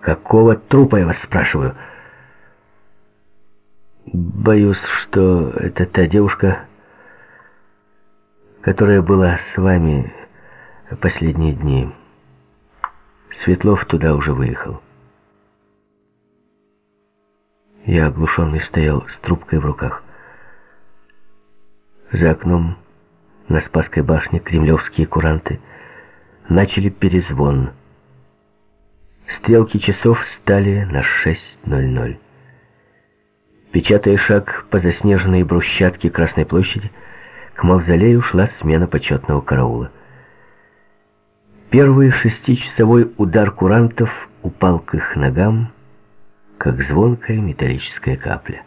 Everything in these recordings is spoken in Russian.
Какого трупа, я вас спрашиваю? Боюсь, что это та девушка, которая была с вами последние дни. Светлов туда уже выехал. Я оглушенный стоял с трубкой в руках. За окном на Спасской башне кремлевские куранты начали перезвон. Стрелки часов стали на 6.00. Печатая шаг по заснеженной брусчатке Красной площади, к мавзолею шла смена почетного караула. Первый шестичасовой удар курантов упал к их ногам, как звонкая металлическая капля.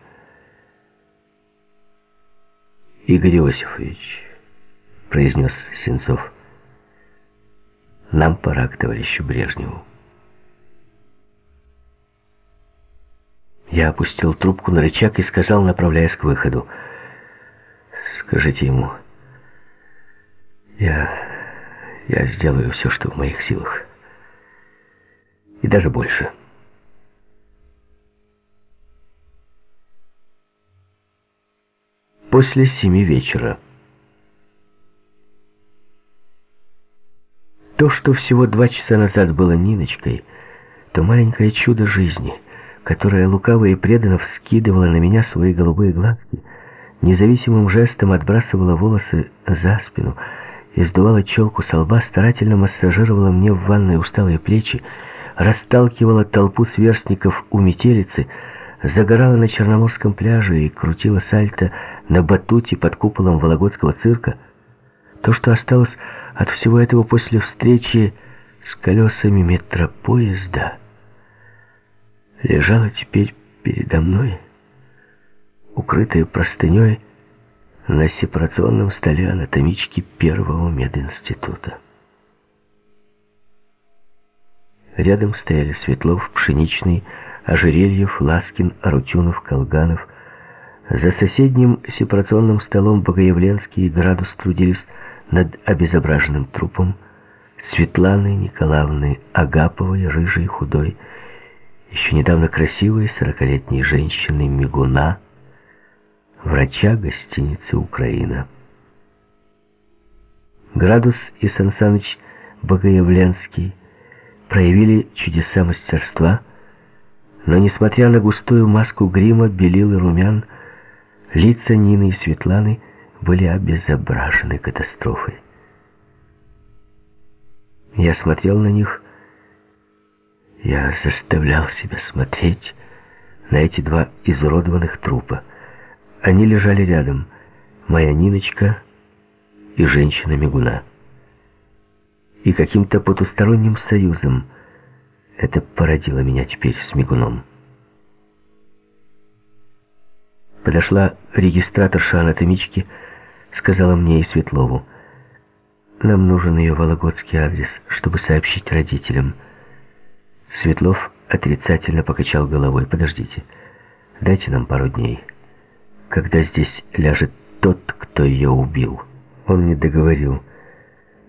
«Игорь Иосифович», — произнес Сенцов, — «нам пора к товарищу Брежневу». Я опустил трубку на рычаг и сказал, направляясь к выходу. «Скажите ему, я... я сделаю все, что в моих силах. И даже больше». После семи вечера. То, что всего два часа назад было Ниночкой, то маленькое чудо жизни — которая лукаво и преданно вскидывала на меня свои голубые глазки, независимым жестом отбрасывала волосы за спину, издувала челку со лба, старательно массажировала мне в ванной усталые плечи, расталкивала толпу сверстников у метелицы, загорала на Черноморском пляже и крутила сальто на батуте под куполом Вологодского цирка. То, что осталось от всего этого после встречи с колесами метропоезда — лежала теперь передо мной, укрытая простыней на сепарационном столе анатомички первого мединститута. Рядом стояли Светлов, Пшеничный, Ожерельев, Ласкин, Арутюнов, Колганов. За соседним сепарационным столом Богоявленский и Градус трудились над обезображенным трупом Светланы Николаевны Агаповой, рыжей, худой, еще недавно красивой сорокалетней женщины Мигуна, врача гостиницы «Украина». Градус и Сансаныч Богоявленский проявили чудеса мастерства, но, несмотря на густую маску грима, белил и румян, лица Нины и Светланы были обезображены катастрофой. Я смотрел на них я заставлял себя смотреть на эти два изуродованных трупа. Они лежали рядом, моя Ниночка и женщина-мигуна. И каким-то потусторонним союзом это породило меня теперь с мигуном. Подошла регистраторша анатомички, сказала мне и Светлову, «Нам нужен ее вологодский адрес, чтобы сообщить родителям». Светлов отрицательно покачал головой. «Подождите, дайте нам пару дней. Когда здесь ляжет тот, кто ее убил?» Он не договорил,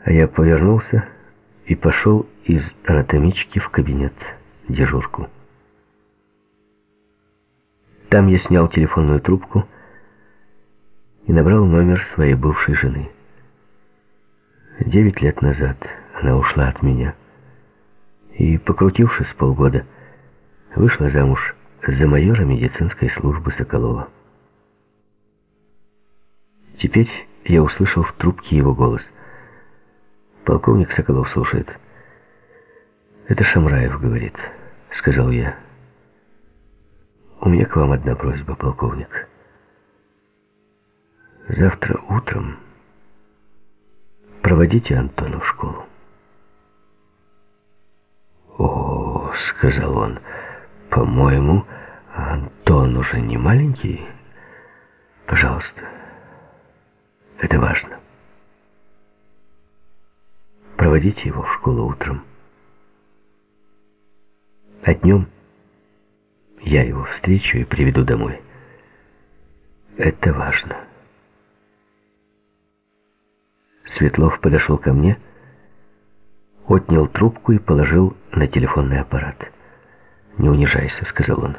а я повернулся и пошел из анатомички в кабинет дежурку. Там я снял телефонную трубку и набрал номер своей бывшей жены. Девять лет назад она ушла от меня и, покрутившись полгода, вышла замуж за майора медицинской службы Соколова. Теперь я услышал в трубке его голос. Полковник Соколов слушает. «Это Шамраев говорит», — сказал я. «У меня к вам одна просьба, полковник. Завтра утром проводите Антона в школу. «О, — сказал он, — по-моему, Антон уже не маленький. Пожалуйста, это важно. Проводите его в школу утром. А днем я его встречу и приведу домой. Это важно». Светлов подошел ко мне отнял трубку и положил на телефонный аппарат. «Не унижайся», — сказал он.